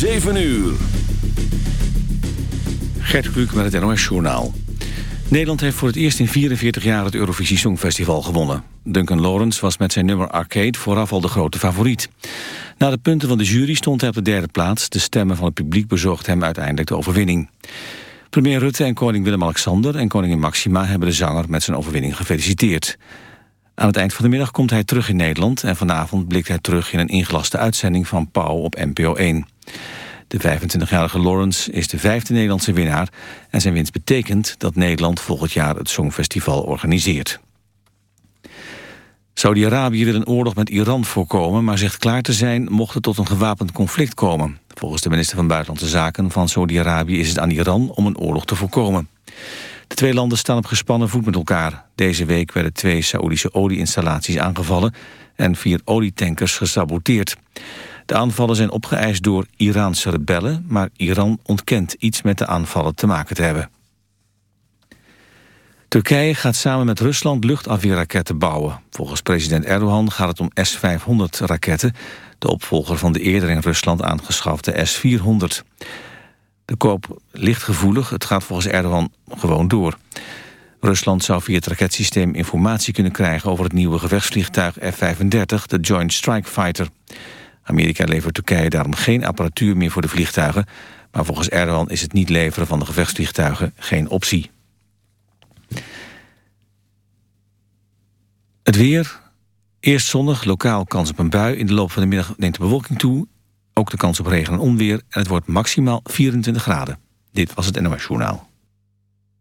7 uur. Gert Kluk met het NOS Journaal. Nederland heeft voor het eerst in 44 jaar het Eurovisie Songfestival gewonnen. Duncan Lawrence was met zijn nummer Arcade vooraf al de grote favoriet. Na de punten van de jury stond hij op de derde plaats. De stemmen van het publiek bezorgden hem uiteindelijk de overwinning. Premier Rutte en koning Willem-Alexander en koningin Maxima... hebben de zanger met zijn overwinning gefeliciteerd. Aan het eind van de middag komt hij terug in Nederland... en vanavond blikt hij terug in een ingelaste uitzending van Pauw op NPO 1. De 25-jarige Lawrence is de vijfde Nederlandse winnaar... en zijn winst betekent dat Nederland volgend jaar het Songfestival organiseert. Saudi-Arabië wil een oorlog met Iran voorkomen... maar zegt klaar te zijn mocht het tot een gewapend conflict komen. Volgens de minister van Buitenlandse Zaken van Saudi-Arabië... is het aan Iran om een oorlog te voorkomen. De twee landen staan op gespannen voet met elkaar. Deze week werden twee Saoedische olieinstallaties aangevallen... en vier olietankers gesaboteerd. De aanvallen zijn opgeëist door Iraanse rebellen... maar Iran ontkent iets met de aanvallen te maken te hebben. Turkije gaat samen met Rusland luchtafweerraketten bouwen. Volgens president Erdogan gaat het om S-500-raketten... de opvolger van de eerder in Rusland aangeschafte S-400. De koop ligt gevoelig, het gaat volgens Erdogan gewoon door. Rusland zou via het raketsysteem informatie kunnen krijgen... over het nieuwe gevechtsvliegtuig F-35, de Joint Strike Fighter. Amerika levert Turkije daarom geen apparatuur meer voor de vliegtuigen... maar volgens Erdogan is het niet leveren van de gevechtsvliegtuigen geen optie. Het weer. Eerst zonnig, lokaal kans op een bui. In de loop van de middag neemt de bewolking toe. Ook de kans op regen en onweer. En het wordt maximaal 24 graden. Dit was het NOS Journaal.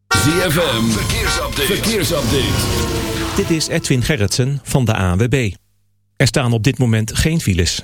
ZFM, verkeersupdate. verkeersupdate. Dit is Edwin Gerritsen van de ANWB. Er staan op dit moment geen files.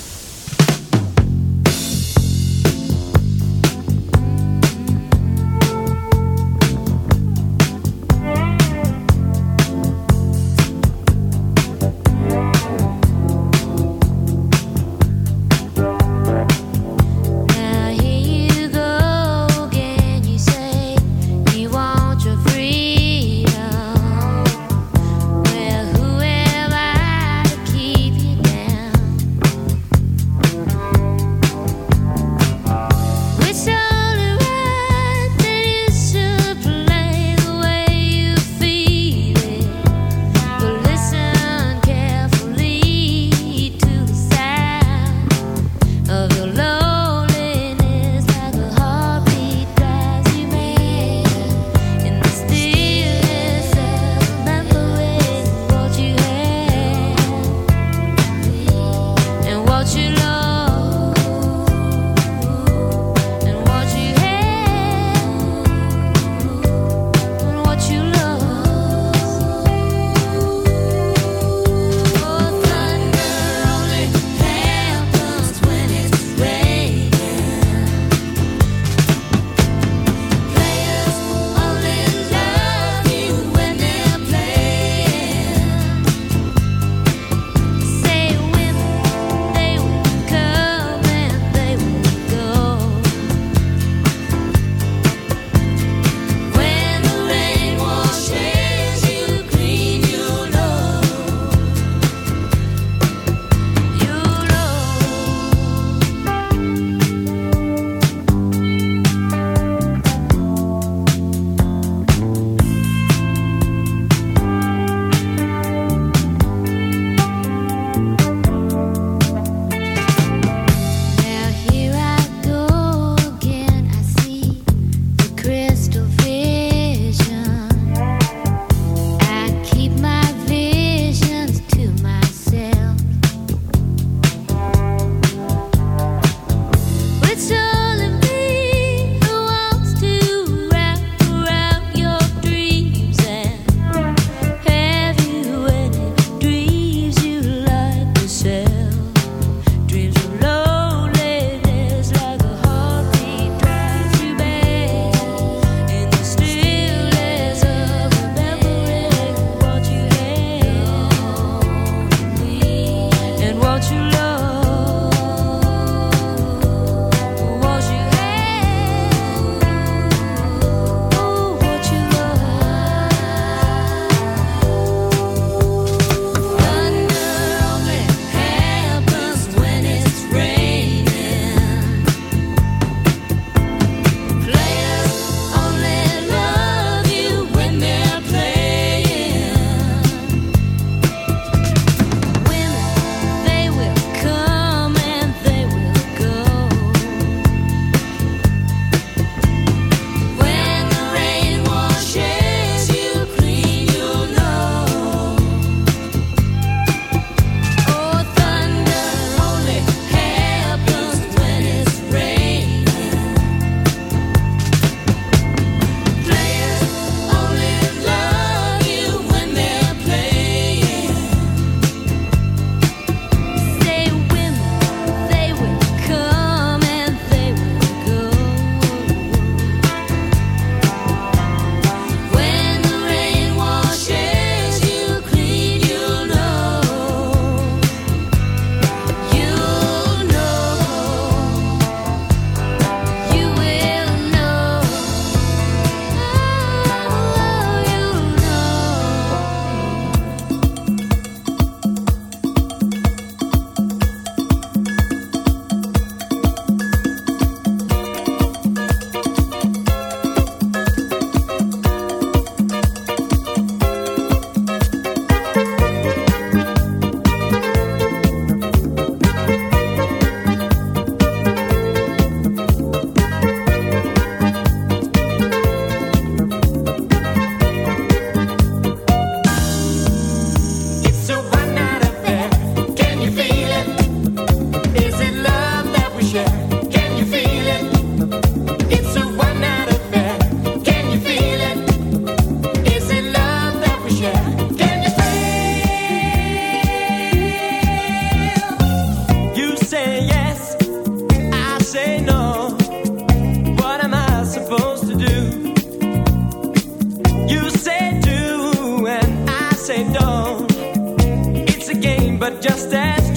But just as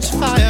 such fire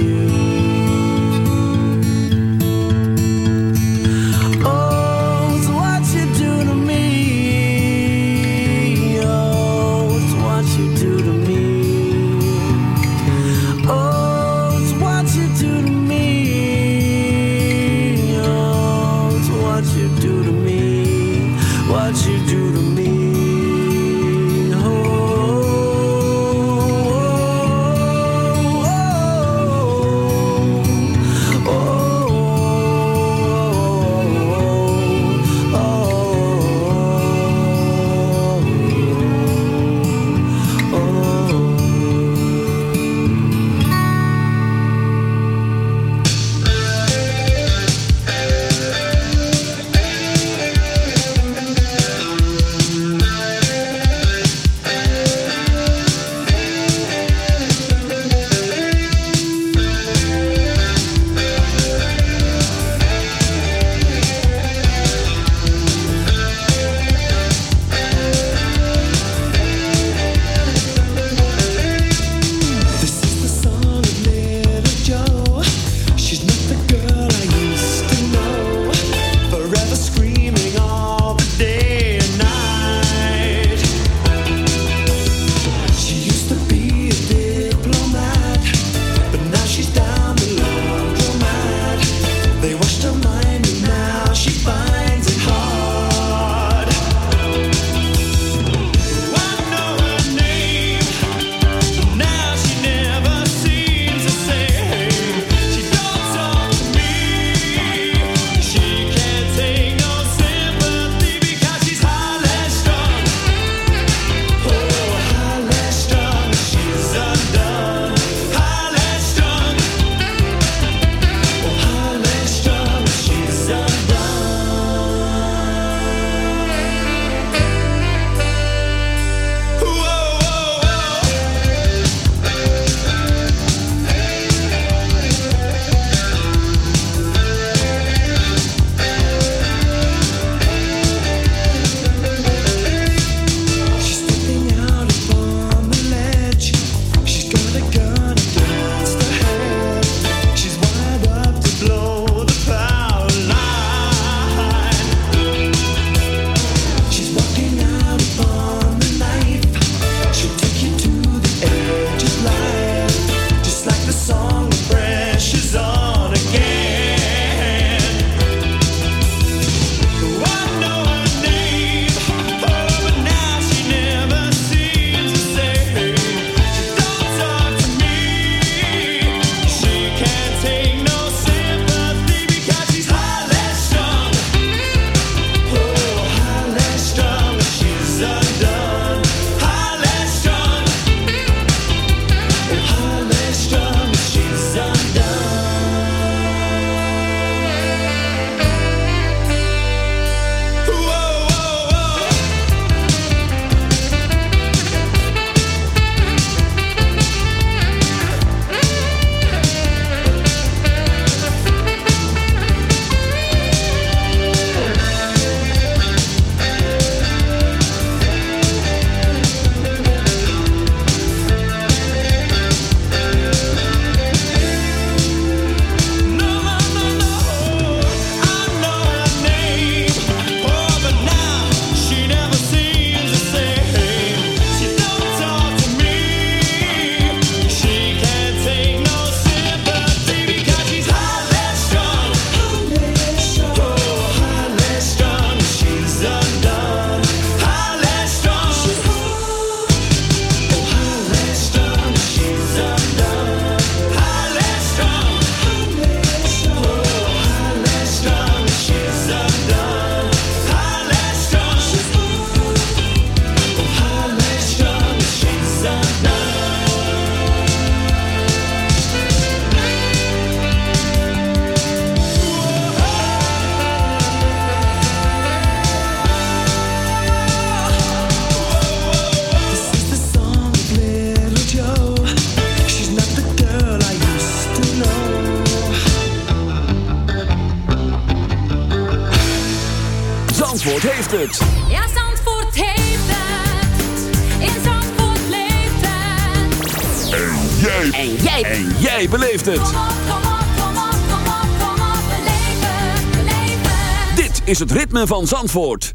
ritme van Zandvoort.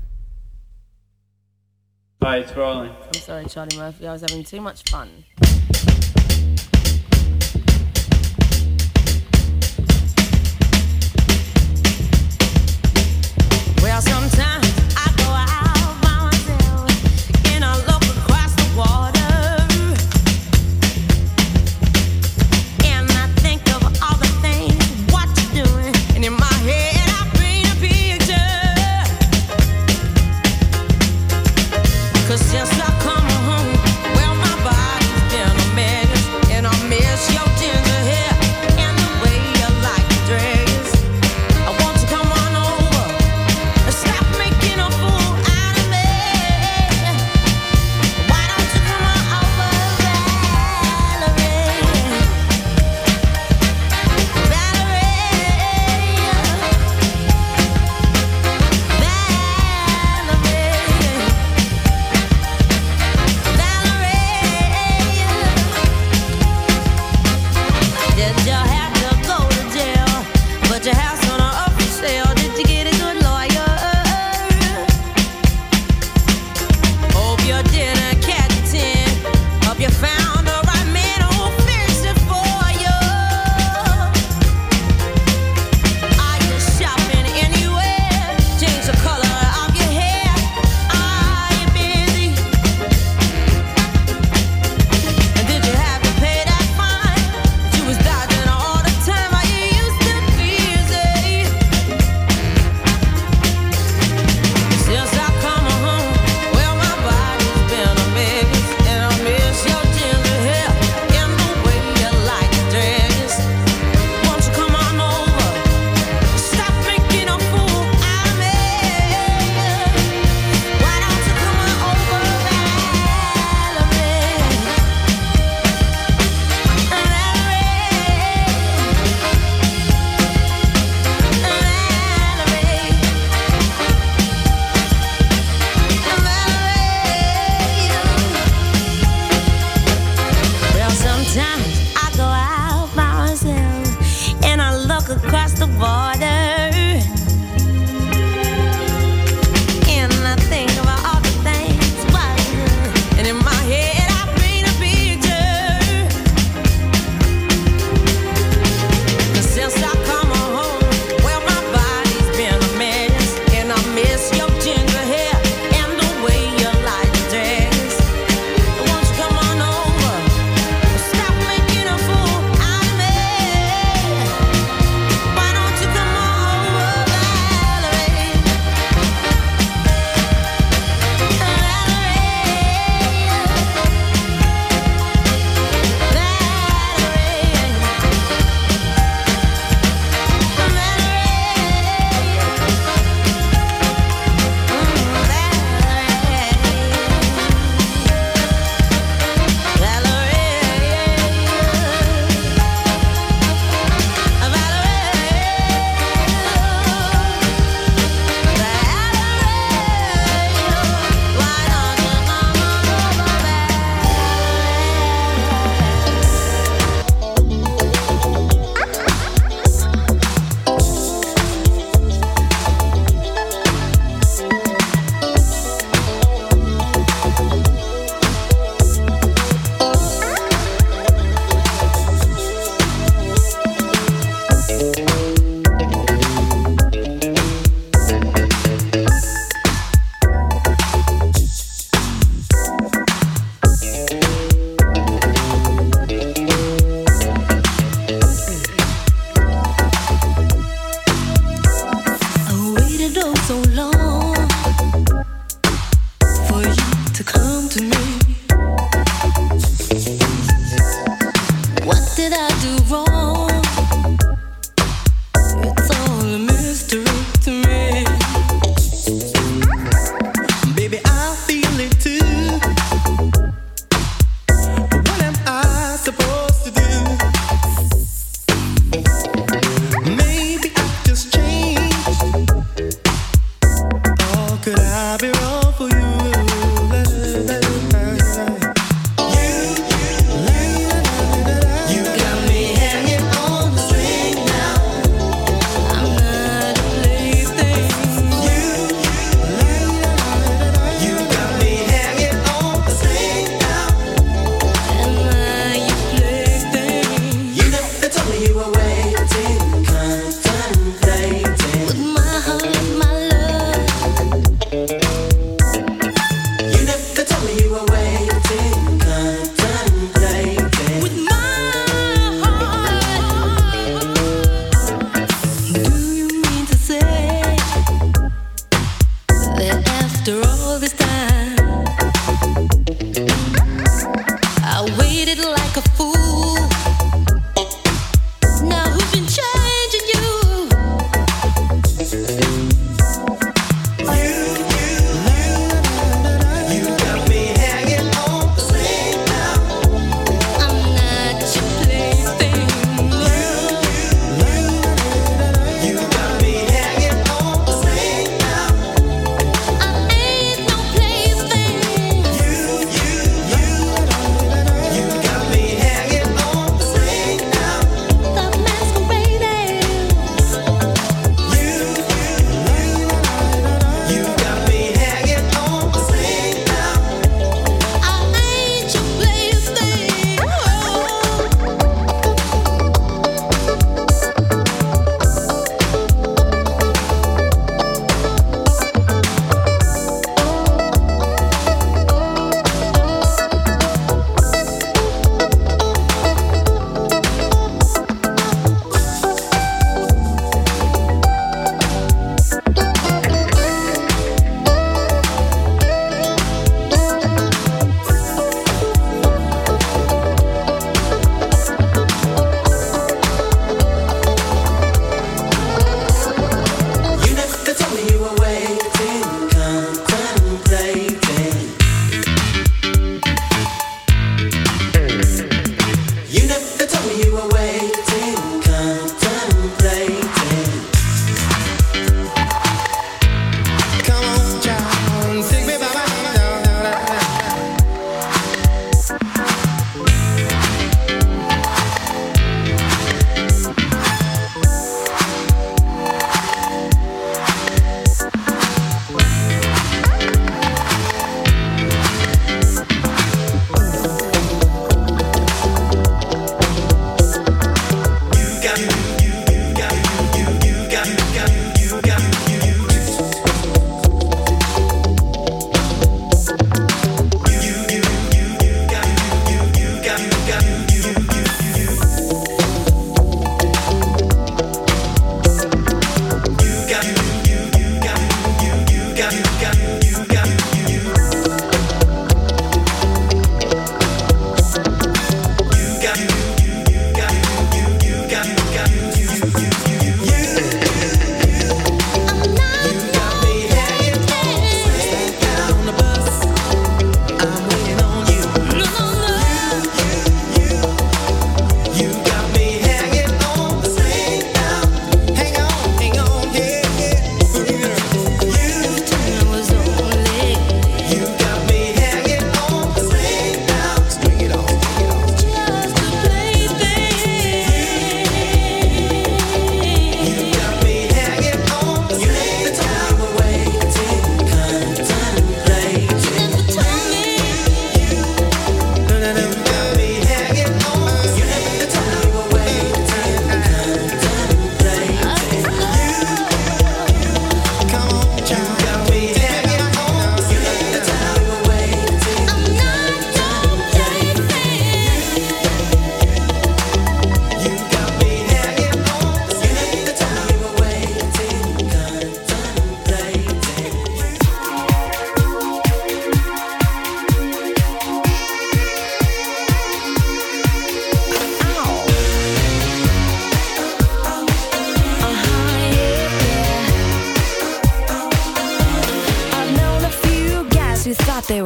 Hi, it's Rolling. I'm sorry, Charlie Murphy. I was having too much fun.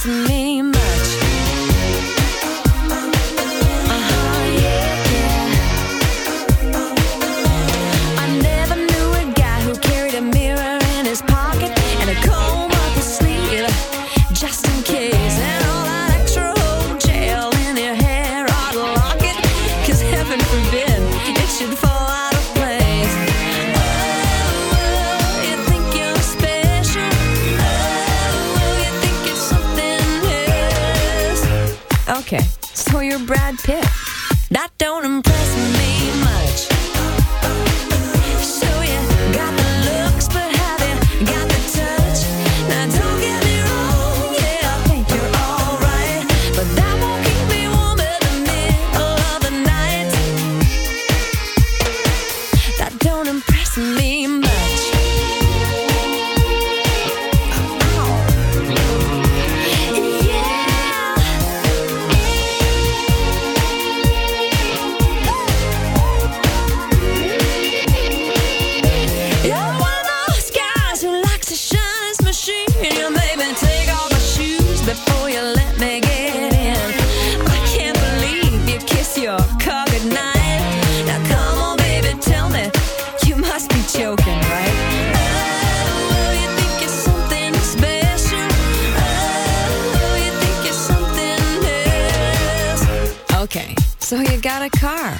to me. That don't impress. a car.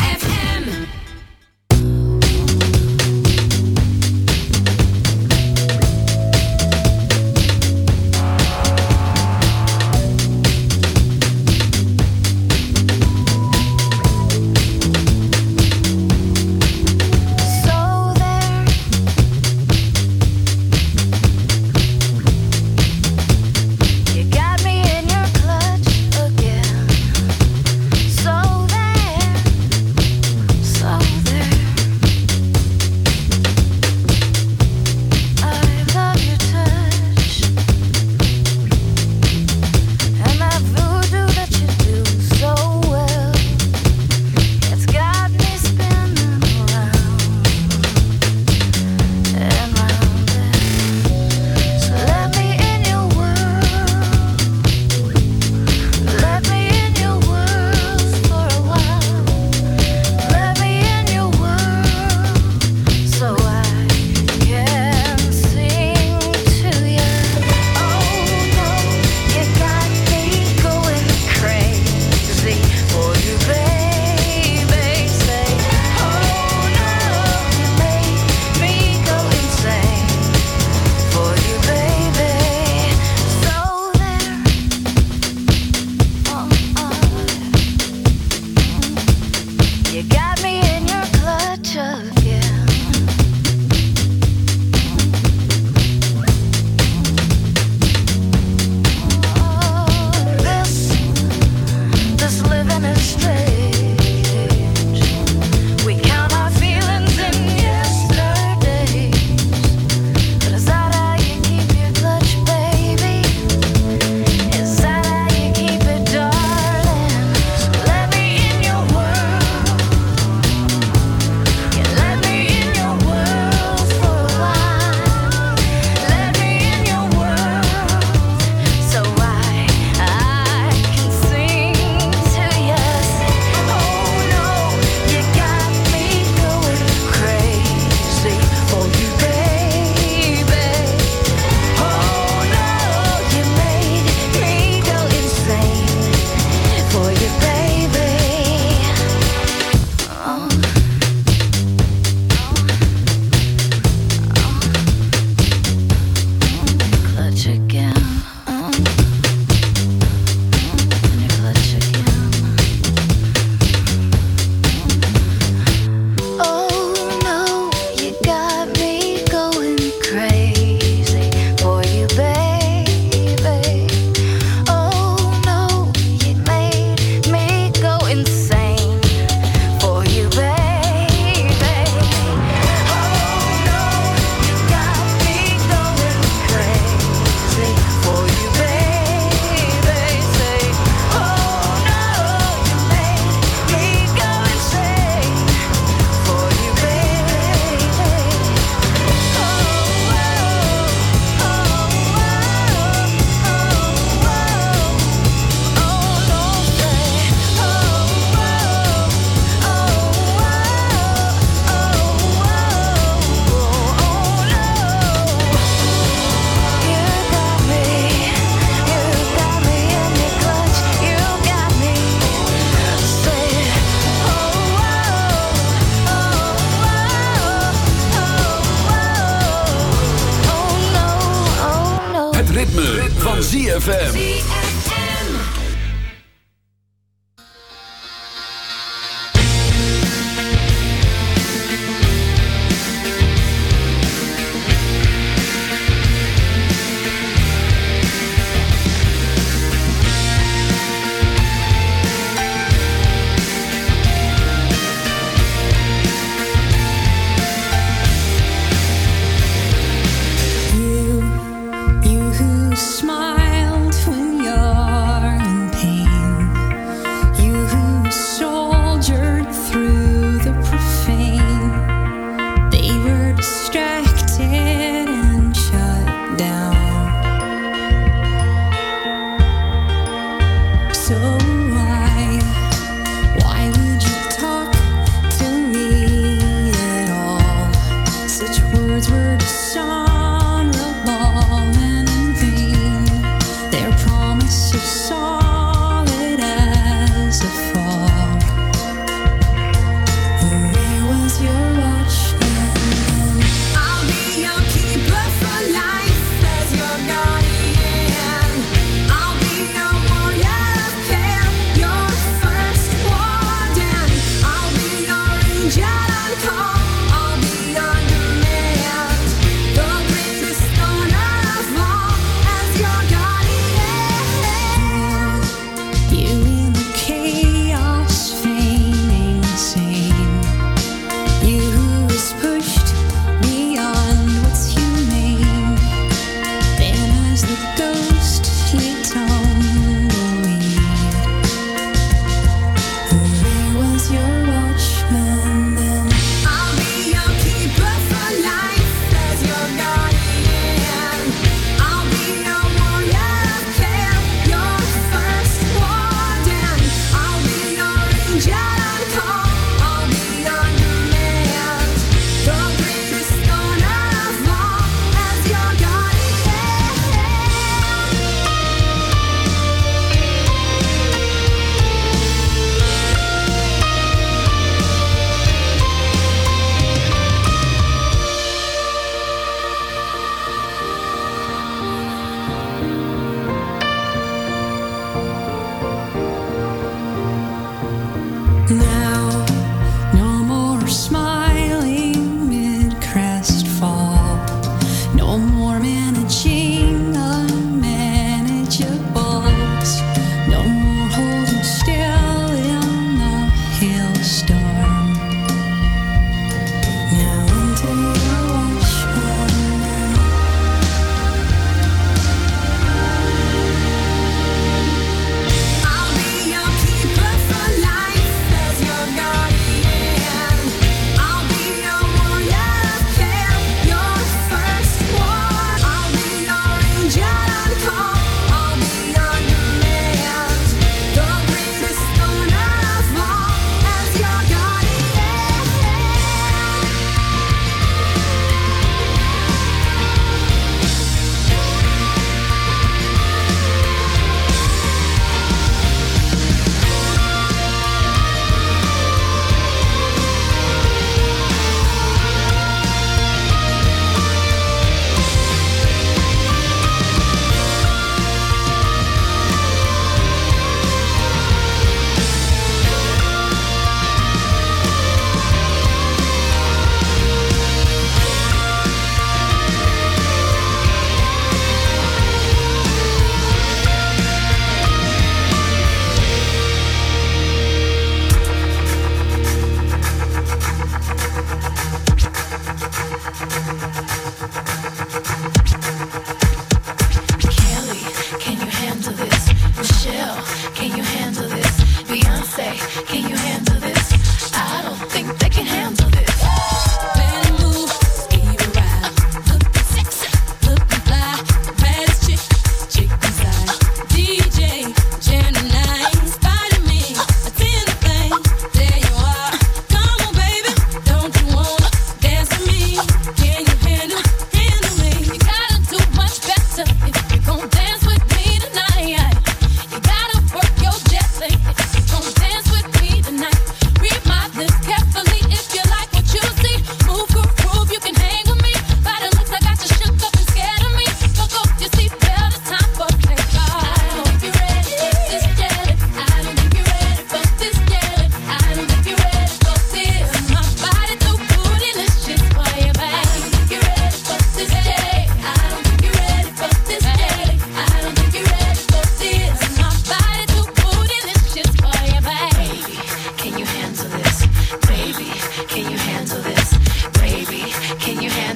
ZFM.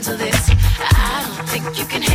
into this. I don't think you can